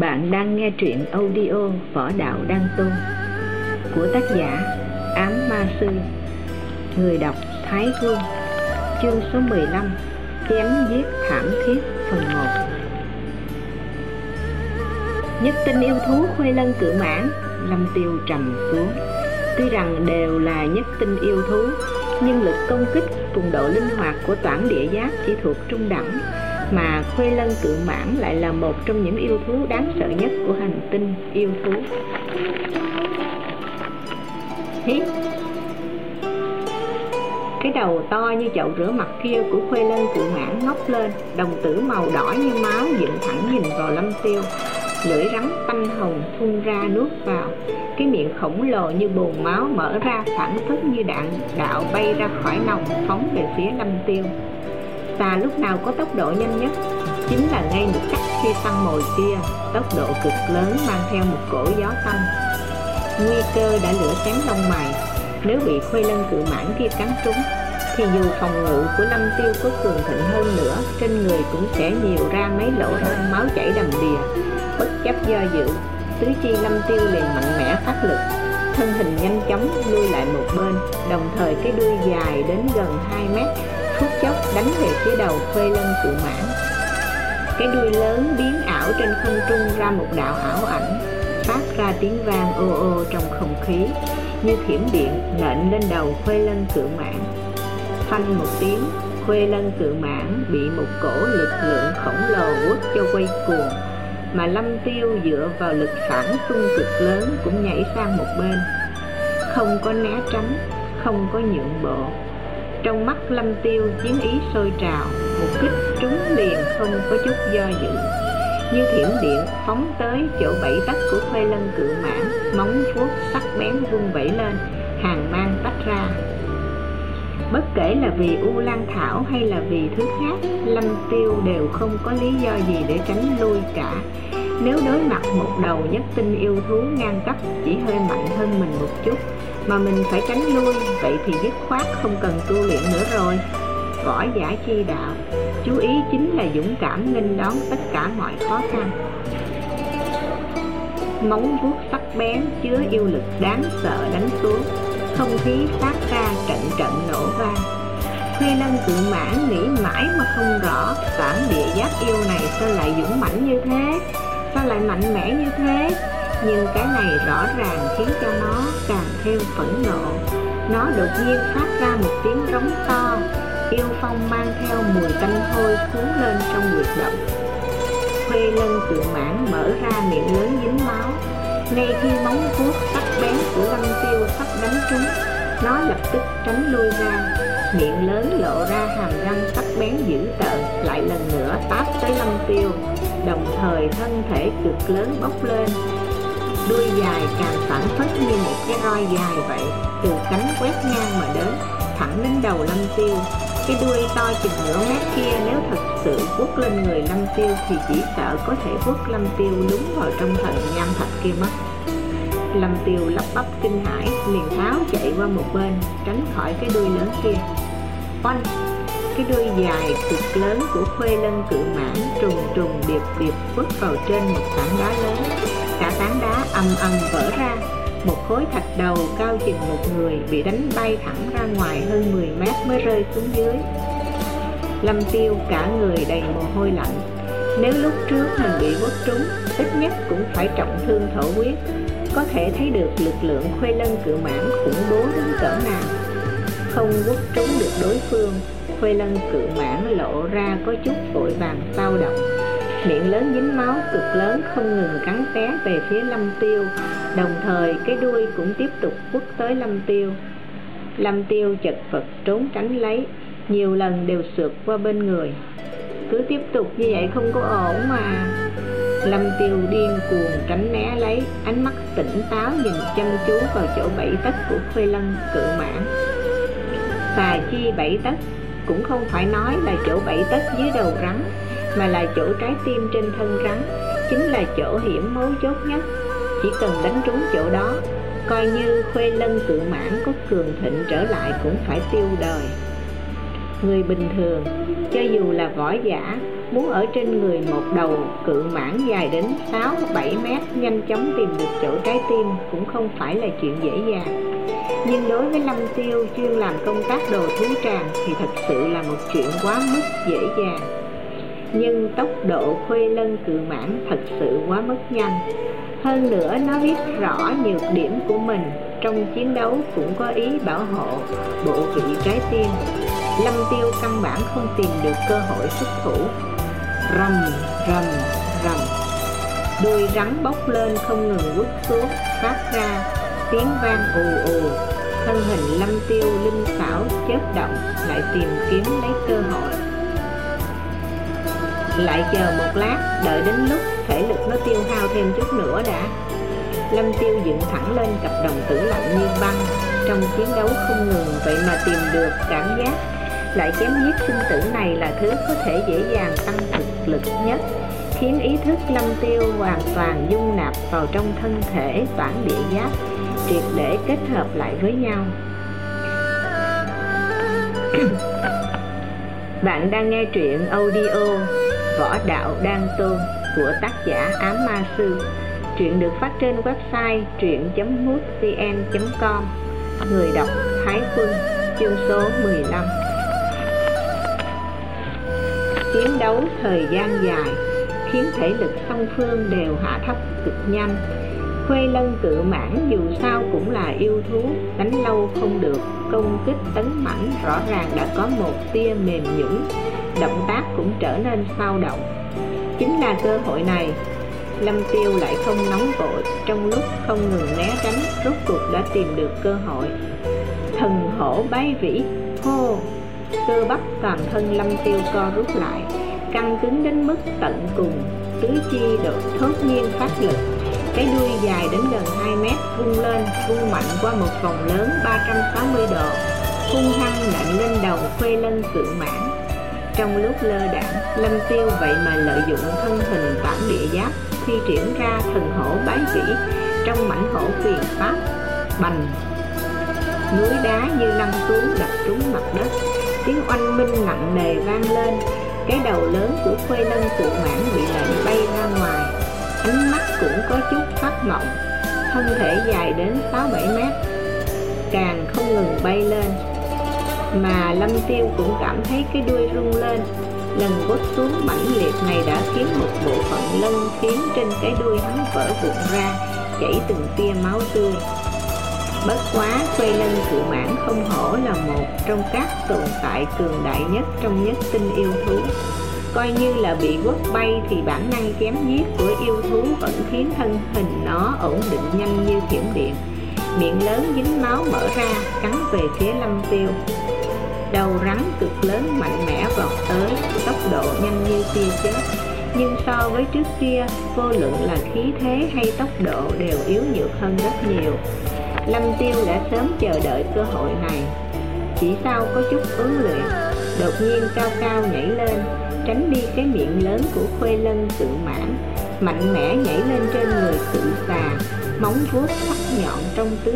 Bạn đang nghe truyện audio Võ Đạo Đăng tôn của tác giả Ám Ma Sư. Người đọc Thái Vương, Chương số 15 Chém giết thảm thiết phần 1 Nhất tinh yêu thú khuê lân cự mãn, Lâm tiêu trầm xuống Tuy rằng đều là nhất tinh yêu thú, Nhưng lực công kích, cùng độ linh hoạt của toản địa giáp chỉ thuộc trung đẳng mà khuê lân tự mãn lại là một trong những yêu thú đáng sợ nhất của hành tinh yêu thú. Hít. cái đầu to như chậu rửa mặt kia của khuê lân tự mãn ngóc lên, đồng tử màu đỏ như máu dựng thẳng nhìn vào lâm tiêu. Lưỡi rắn tanh hồng phun ra nuốt vào. Cái miệng khổng lồ như bồn máu mở ra phản phất như đạn đạo bay ra khỏi nòng phóng về phía lâm tiêu và lúc nào có tốc độ nhanh nhất chính là ngay một khắc khi săn mồi kia. Tốc độ cực lớn mang theo một cổ gió tăng. Nguy cơ đã lửa xém lông mày nếu bị khuê lân cự mãn kia cắn trúng, thì dù phòng ngự của lâm tiêu có cường thịnh hơn nữa, trên người cũng sẽ nhiều ra mấy lỗ hổng máu chảy đầm đìa. Bất chấp do dự, tứ chi lâm tiêu liền mạnh mẽ phát lực. Thân hình nhanh chóng lui lại một bên, đồng thời cái đuôi dài đến gần 2 mét phút chốc đánh về phía đầu khuê lân cự mãn. Cái đuôi lớn biến ảo trên không trung ra một đạo ảo ảnh, phát ra tiếng vang ô ô trong không khí, như thiểm điện nện lên đầu khuê lân cự mãn. Phanh một tiếng, khuê lân cự mãn bị một cổ lực lượng khổng lồ quất cho quay cuồng, mà lâm tiêu dựa vào lực phản xung cực lớn cũng nhảy sang một bên. Không có né tránh, không có nhượng bộ trong mắt lâm tiêu, chiến ý sôi trào, một kích trúng liền không có chút do dự. Như thiểm điện phóng tới chỗ bảy tấc của khuê lân cự mãn, móng vuốt sắc bén vung vẩy lên, hàng mang tách ra. Bất kể là vì u lan thảo hay là vì thứ khác, lâm tiêu đều không có lý do gì để tránh lui cả. Nếu đối mặt một đầu nhất tinh yêu thú ngang cấp, chỉ hơi mạnh hơn mình một chút mà mình phải tránh lui, vậy thì dứt khoát không cần tu luyện nữa rồi. Võ giả chi đạo, chú ý chính là dũng cảm nghênh đón tất cả mọi khó khăn. Móng vuốt sắc bén chứa yêu lực đáng sợ đánh xuống, không khí phát ra trận trận nổ vang. Khuê lân tự mãn nghĩ mãi mà không rõ bản địa giáp yêu này sao lại dũng mãnh như thế, sao lại mạnh mẽ như thế nhưng cái này rõ ràng khiến cho nó càng thêm phẫn nộ. Nó đột nhiên phát ra một tiếng rống to. Yêu phong mang theo mùi tanh hôi cuốn lên trong huyệt động khuê lân cự mãn mở ra miệng lớn dính máu. Ngay khi móng vuốt sắc bén của lâm tiêu sắp đánh trúng, nó lập tức tránh lui ra. Miệng lớn lộ ra hàm răng sắc bén dữ tợn, lại lần nữa táp tới lâm tiêu. Đồng thời thân thể cực lớn bốc lên đuôi dài càng phản phất như một cái roi dài vậy, từ cánh quét ngang mà đến, thẳng đến đầu lâm tiêu. Cái đuôi to chừng nửa mét kia nếu thật sự quất lên người lâm tiêu thì chỉ sợ có thể quất lâm tiêu đúng vào trong thần nham thạch kia mất. Lâm tiêu lắp bắp kinh hãi, liền tháo chạy qua một bên, tránh khỏi cái đuôi lớn kia. Oanh! Cái đuôi dài cực lớn của khuê lân cự mãn trùng trùng điệp điệp quất vào trên một tảng đá lớn cả tảng đá ầm ầm vỡ ra. Một khối thạch đầu cao chừng một người bị đánh bay thẳng ra ngoài hơn 10 mét mới rơi xuống dưới. Lâm tiêu cả người đầy mồ hôi lạnh. Nếu lúc trước mình bị quất trúng, ít nhất cũng phải trọng thương thổ huyết. Có thể thấy được lực lượng khuê lân cự mãn khủng bố đến cỡ nào. Không quất trúng được đối phương, khuê lân cự mãn lộ ra có chút vội vàng sao động miệng lớn dính máu, cực lớn, không ngừng cắn té về phía lâm tiêu. Đồng thời, cái đuôi cũng tiếp tục quất tới lâm tiêu. Lâm tiêu chật vật trốn tránh lấy, nhiều lần đều sượt qua bên người. Cứ tiếp tục như vậy không có ổn mà. Lâm tiêu điên cuồng tránh né lấy, ánh mắt tỉnh táo nhìn chăm chú vào chỗ bảy tấc của khuê lân cự mãn xà chi bảy tấc cũng không phải nói là chỗ bảy tấc dưới đầu rắn mà là chỗ trái tim trên thân rắn chính là chỗ hiểm mấu chốt nhất. Chỉ cần đánh trúng chỗ đó, coi như khuê lân cự mãn có cường thịnh trở lại cũng phải tiêu đời. Người bình thường, cho dù là võ giả, muốn ở trên người một đầu cự mãn dài đến 6-7 mét nhanh chóng tìm được chỗ trái tim cũng không phải là chuyện dễ dàng. Nhưng đối với lâm tiêu chuyên làm công tác đồ thú tràng thì thật sự là một chuyện quá mức dễ dàng nhưng tốc độ khuê lân cự mãn thật sự quá mức nhanh. Hơn nữa, nó biết rõ nhược điểm của mình. Trong chiến đấu cũng có ý bảo hộ bộ vị trái tim. Lâm tiêu căn bản không tìm được cơ hội xuất thủ. Rầm rầm rầm. Đuôi rắn bốc lên không ngừng quất xuống, phát ra tiếng vang ù ù. Thân hình lâm tiêu linh xảo, chớp động, lại tìm kiếm lấy cơ hội lại chờ một lát, đợi đến lúc thể lực nó tiêu hao thêm chút nữa đã. Lâm tiêu dựng thẳng lên cặp đồng tử lạnh như băng, trong chiến đấu không ngừng, vậy mà tìm được cảm giác. Lại chém giết sinh tử này là thứ có thể dễ dàng tăng thực lực nhất, khiến ý thức lâm tiêu hoàn toàn dung nạp vào trong thân thể toản địa giáp, triệt để kết hợp lại với nhau. Bạn đang nghe truyện audio võ đạo đan tôn của tác giả ám ma sư. Truyện được phát trên website truyện.mútvn.com người đọc Thái Quân, chương số 15 chiến đấu thời gian dài khiến thể lực song phương đều hạ thấp cực nhanh. Khuê lân cự mãn dù sao cũng là yêu thú, đánh lâu không được, công kích tấn mãnh rõ ràng đã có một tia mềm nhũn động tác cũng trở nên sao động. Chính là cơ hội này, lâm tiêu lại không nóng vội trong lúc không ngừng né tránh, rốt cuộc đã tìm được cơ hội. Thần hổ bái vĩ, hô, cơ bắp toàn thân lâm tiêu co rút lại, căng cứng đến mức tận cùng. Tứ chi được thốt nhiên phát lực, cái đuôi dài đến gần 2 mét vung lên, vung mạnh qua một vòng lớn 360 độ. Hung hăng nện lên đầu khuê lân cự mãn trong lúc lơ đảng lâm tiêu vậy mà lợi dụng thân hình bản địa giáp, thi triển ra thần hổ bái vĩ trong mảnh hổ quyền pháp. Bành! Núi đá như lăn xuống đập trúng mặt đất. Tiếng oanh minh nặng nề vang lên. Cái đầu lớn của khuê lân cự mãn bị lệnh bay ra ngoài. Ánh mắt cũng có chút phát mộng. Thân thể dài đến 6-7 mét. Càng không ngừng bay lên mà lâm tiêu cũng cảm thấy cái đuôi rung lên. Lần bút xuống mãnh liệt này đã khiến một bộ phận lân phiến trên cái đuôi hắn vỡ vụn ra, chảy từng tia máu tươi. Bất quá quay lân cự mãn không hổ là một trong các tồn tại cường đại nhất trong nhất tinh yêu thú. Coi như là bị quất bay thì bản năng chém giết của yêu thú vẫn khiến thân hình nó ổn định nhanh như thiểm điện. Miệng lớn dính máu mở ra, cắn về phía lâm tiêu đầu rắn cực lớn mạnh mẽ vọt tới, tốc độ nhanh như tia chớp. Nhưng so với trước kia, vô luận là khí thế hay tốc độ đều yếu nhược hơn rất nhiều. Lâm tiêu đã sớm chờ đợi cơ hội này. Chỉ sau có chút ứng luyện, đột nhiên cao cao nhảy lên, tránh đi cái miệng lớn của khuê lân cự mãn, mạnh mẽ nhảy lên trên người cự xà, móng vuốt sắc nhọn trong tứ